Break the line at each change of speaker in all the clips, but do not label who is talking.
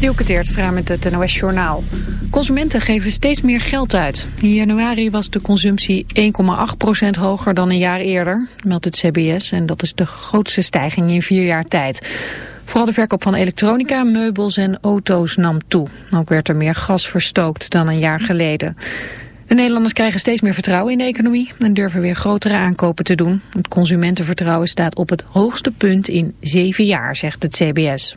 Dielke Teertstra met het NOS Journaal. Consumenten geven steeds meer geld uit. In januari was de consumptie 1,8% hoger dan een jaar eerder, meldt het CBS. En dat is de grootste stijging in vier jaar tijd. Vooral de verkoop van elektronica, meubels en auto's nam toe. Ook werd er meer gas verstookt dan een jaar geleden. De Nederlanders krijgen steeds meer vertrouwen in de economie en durven weer grotere aankopen te doen. Het consumentenvertrouwen staat op het hoogste punt in zeven jaar, zegt het CBS.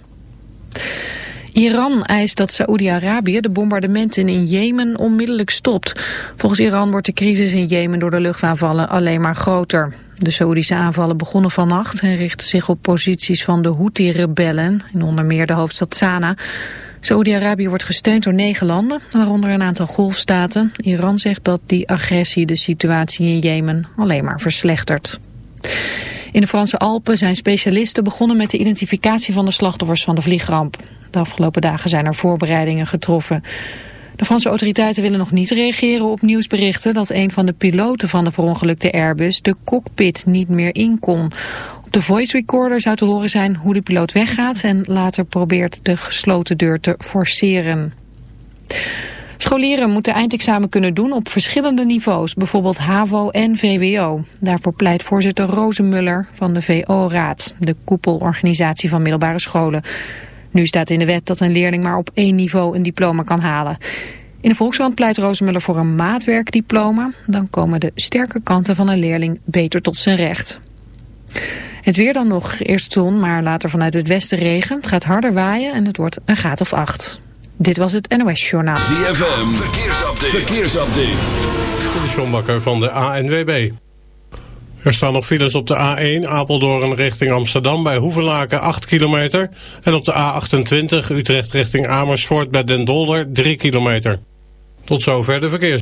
Iran eist dat Saoedi-Arabië de bombardementen in Jemen onmiddellijk stopt. Volgens Iran wordt de crisis in Jemen door de luchtaanvallen alleen maar groter. De Saoedische aanvallen begonnen vannacht en richten zich op posities van de Houthi-rebellen, in onder meer de hoofdstad Sanaa. Saoedi-Arabië wordt gesteund door negen landen, waaronder een aantal golfstaten. Iran zegt dat die agressie de situatie in Jemen alleen maar verslechtert. In de Franse Alpen zijn specialisten begonnen met de identificatie van de slachtoffers van de vliegramp. De afgelopen dagen zijn er voorbereidingen getroffen. De Franse autoriteiten willen nog niet reageren op nieuwsberichten dat een van de piloten van de verongelukte Airbus de cockpit niet meer in kon. Op de voice recorder zou te horen zijn hoe de piloot weggaat en later probeert de gesloten deur te forceren. Scholieren moeten eindexamen kunnen doen op verschillende niveaus, bijvoorbeeld HAVO en VWO. Daarvoor pleit voorzitter Rozenmuller van de VO-raad, de koepelorganisatie van middelbare scholen. Nu staat in de wet dat een leerling maar op één niveau een diploma kan halen. In de Volkskrant pleit Rozenmuller voor een maatwerkdiploma. Dan komen de sterke kanten van een leerling beter tot zijn recht. Het weer dan nog, eerst zon, maar later vanuit het westen regen. Het gaat harder waaien en het wordt een graad of acht. Dit was het NOS Journaal.
ZFM, verkeersupdate. verkeersupdate.
De Sjombakker van de ANWB. Er staan nog files op de A1 Apeldoorn richting Amsterdam bij Hoevelaken 8 kilometer. En op de A28 Utrecht richting Amersfoort bij Den Dolder 3 kilometer. Tot zover de verkeers.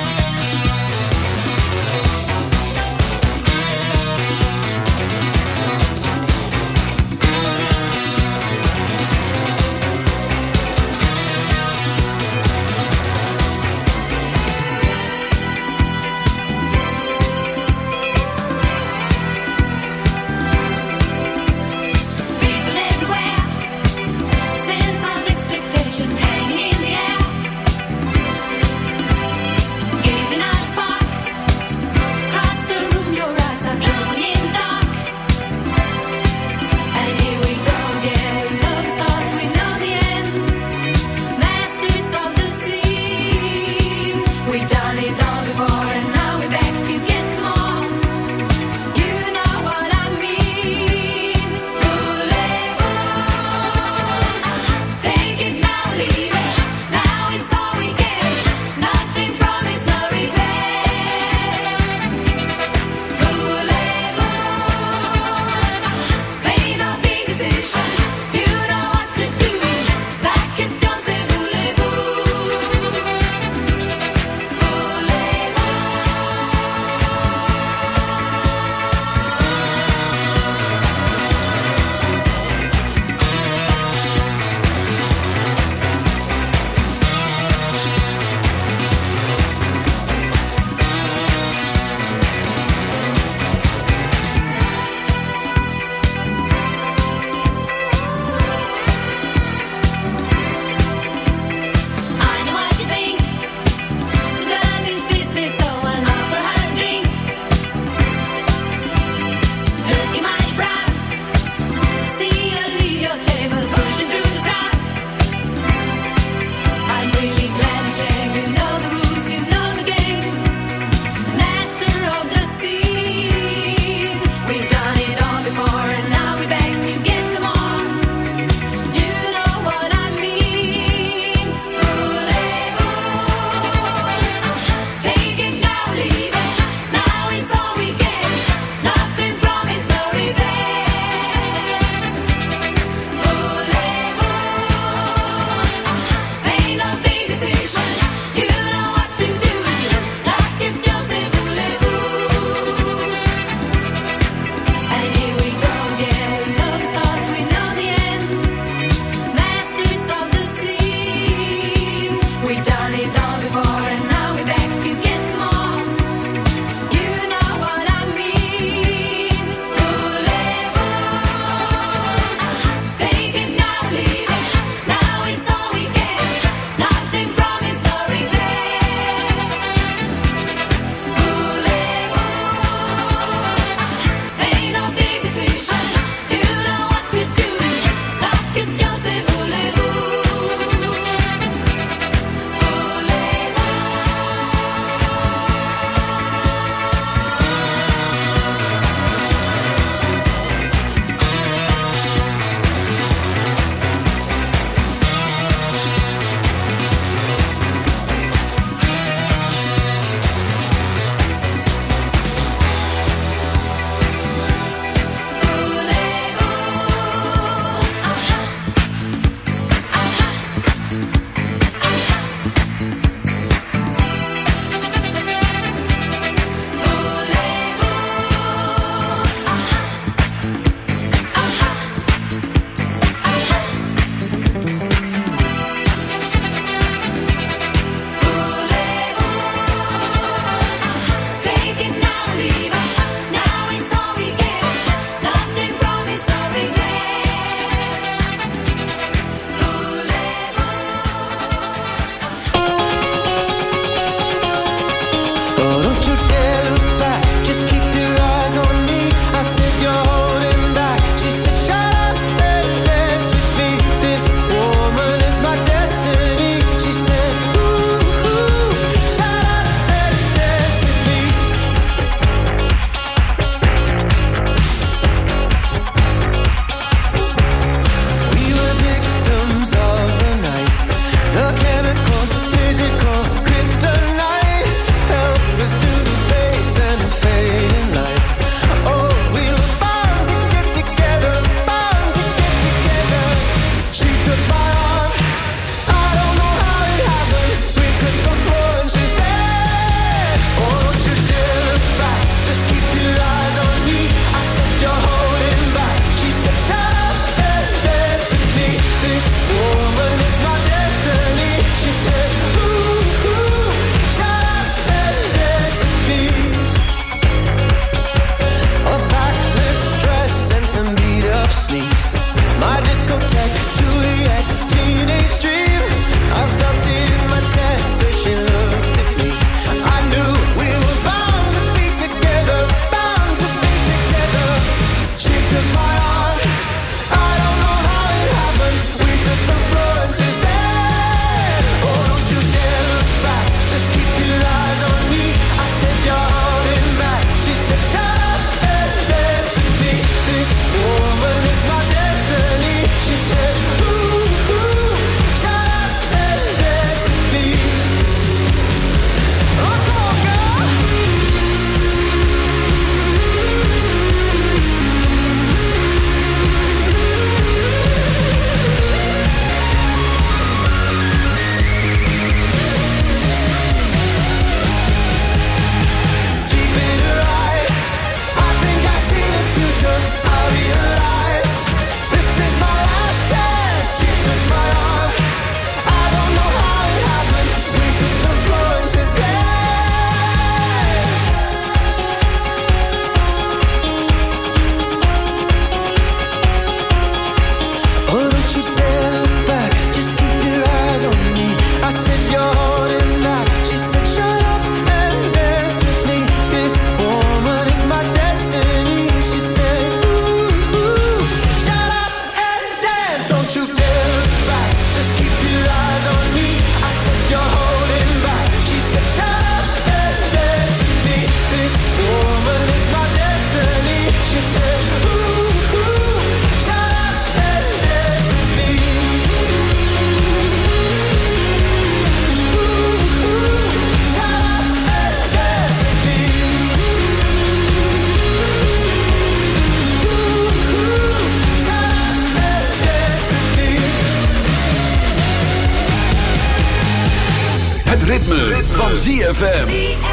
van ZFM.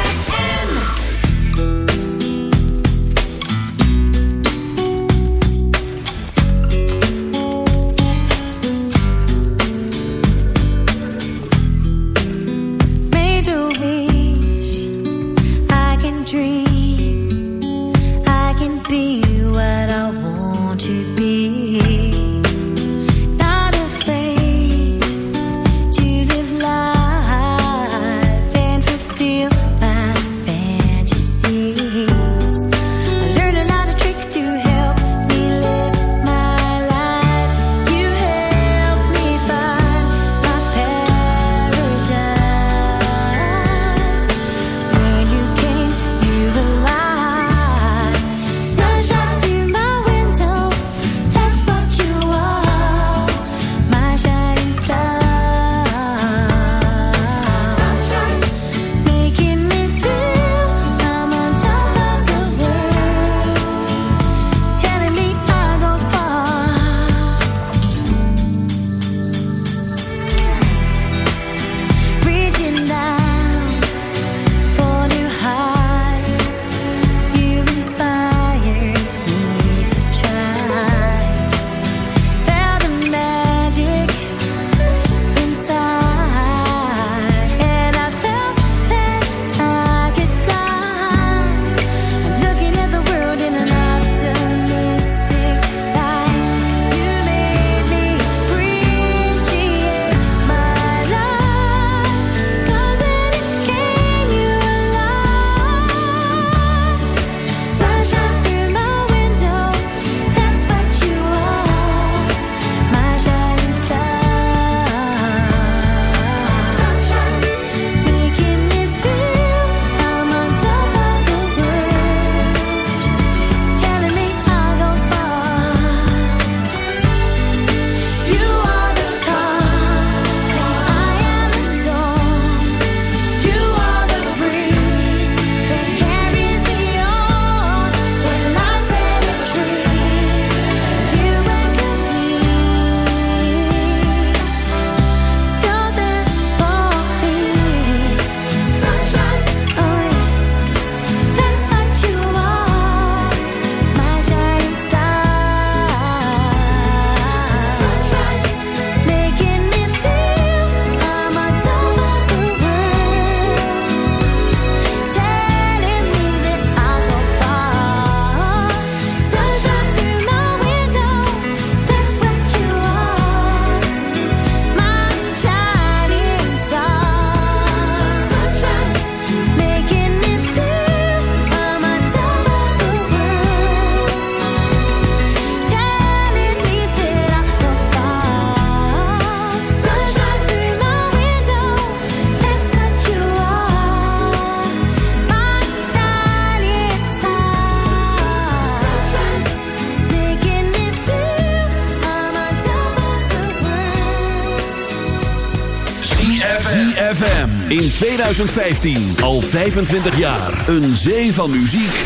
ZFM. In 2015, al 25 jaar. Een zee van muziek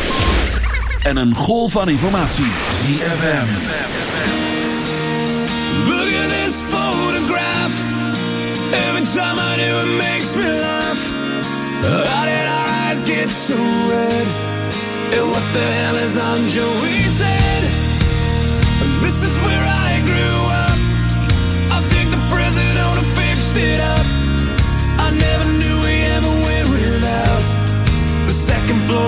en een golf van informatie. ZFM.
Look at this photograph. Every time I do it makes me laugh. How did our eyes get so red? And what the hell is on Joey's head? This is where I grew up.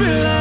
It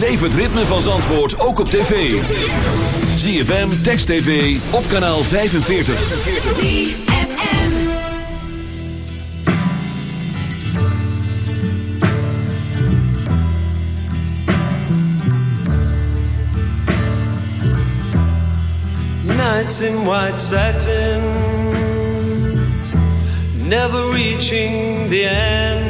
Beleef het ritme van Zandvoort ook op tv. ZFM, Text TV, op kanaal 45.
ZFM.
Nights in white satin, never reaching the end.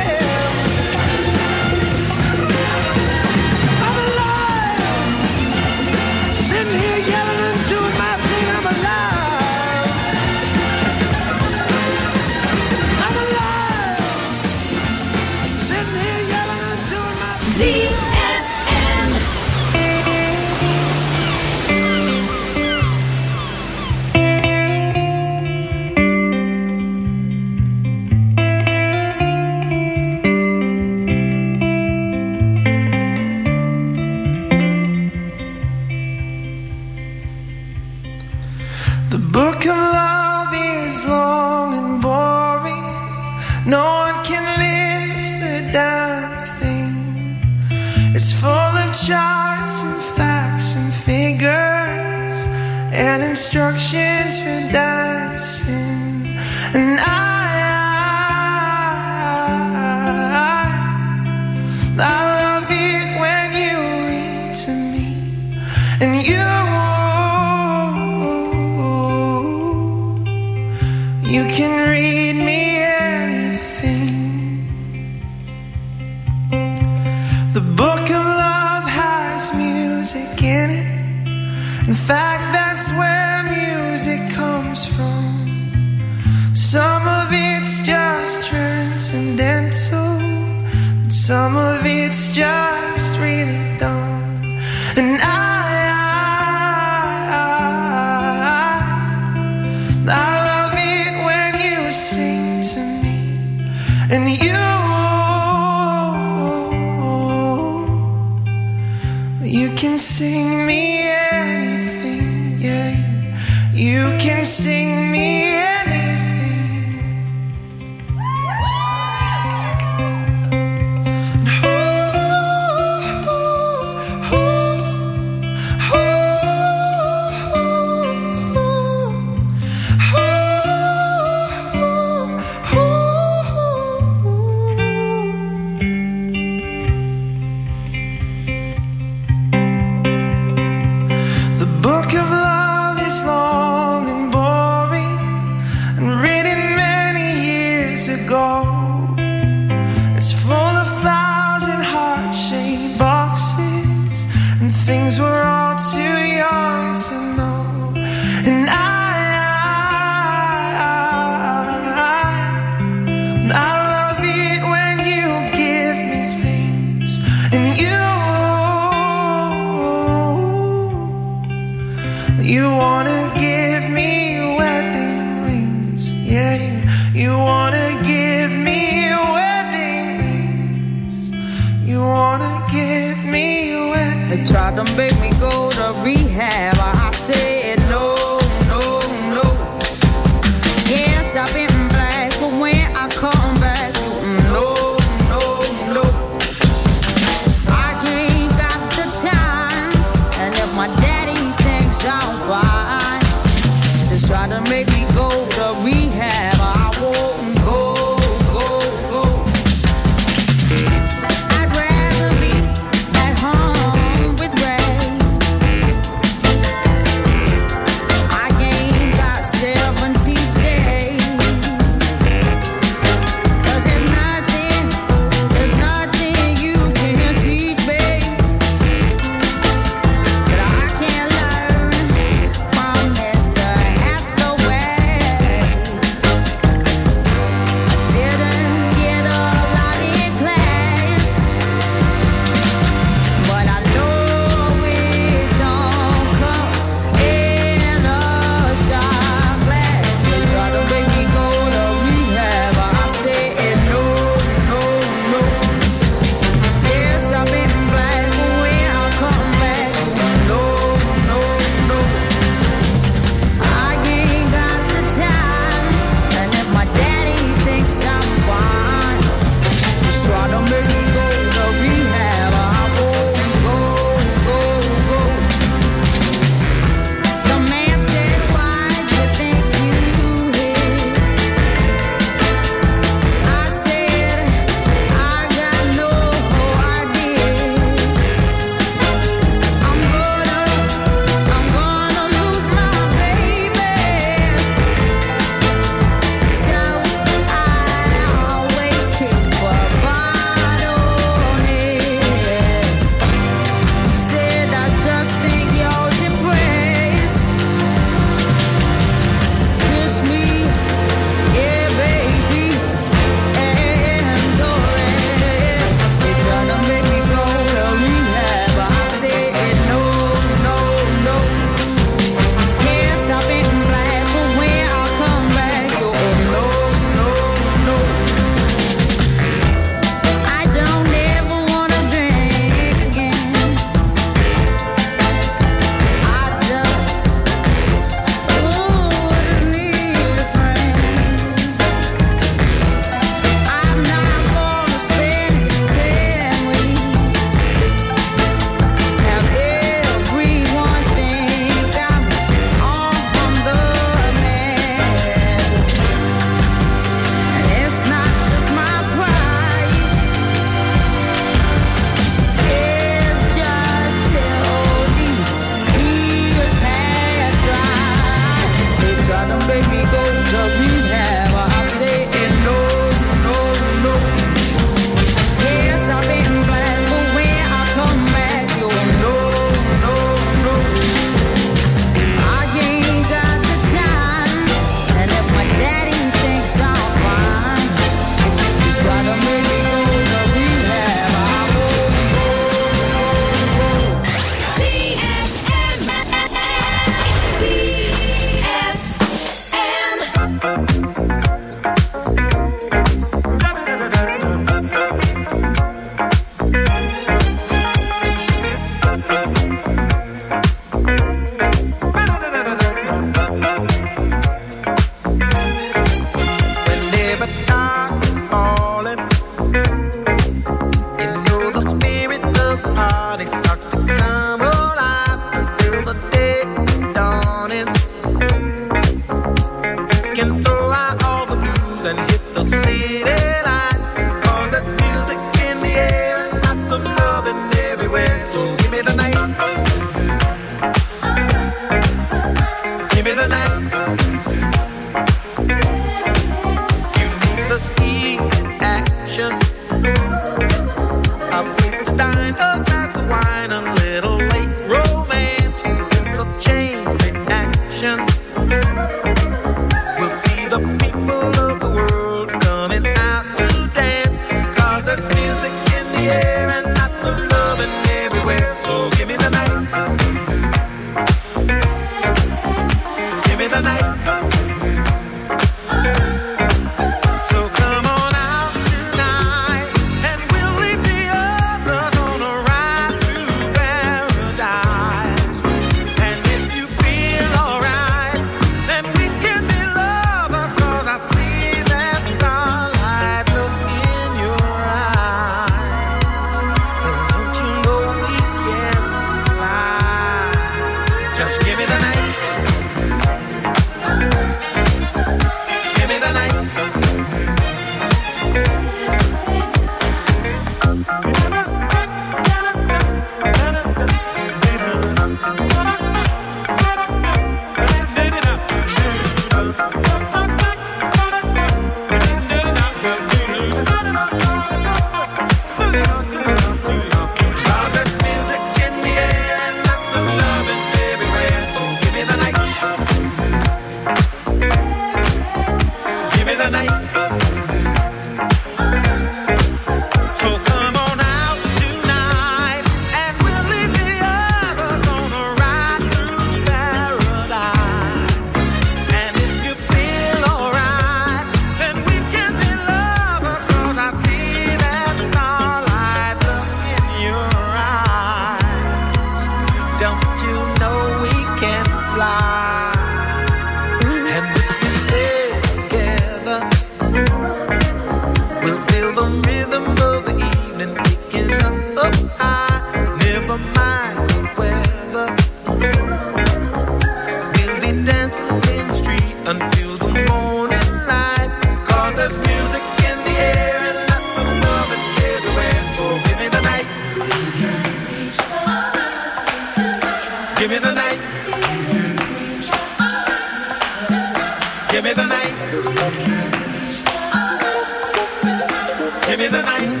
Give me
the
night.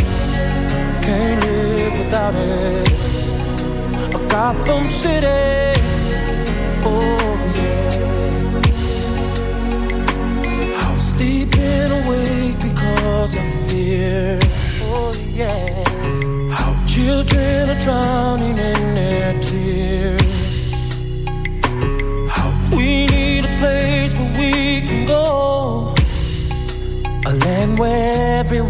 can't live without it. A Gotham City, oh yeah. I'm sleeping awake because of fear, oh yeah. How children are drowning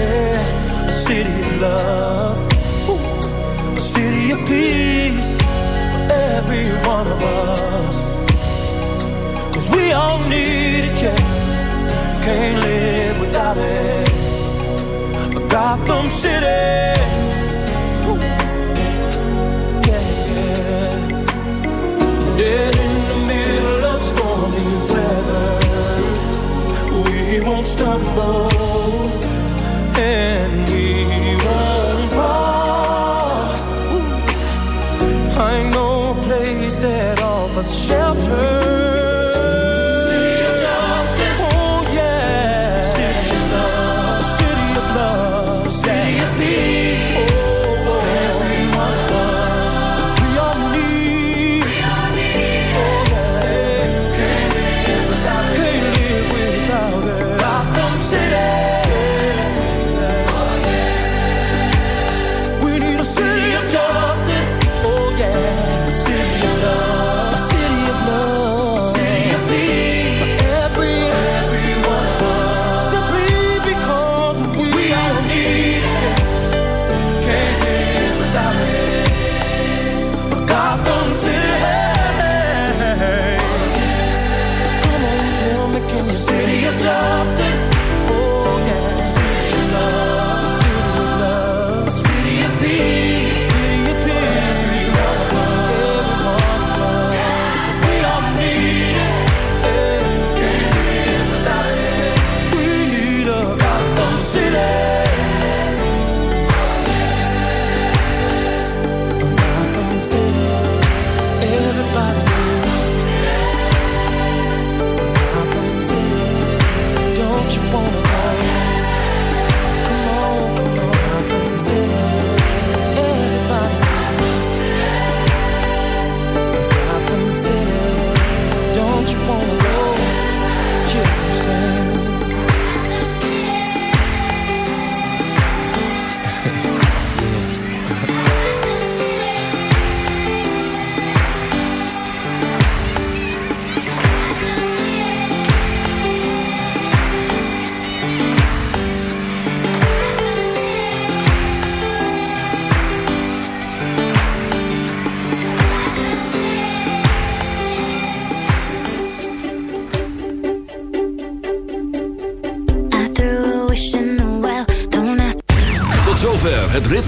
A city of love, a city of peace for every one of us. Cause we all need it. Can't live without it. A Gotham City. Yeah. Dead in the middle of stormy weather, we won't stumble and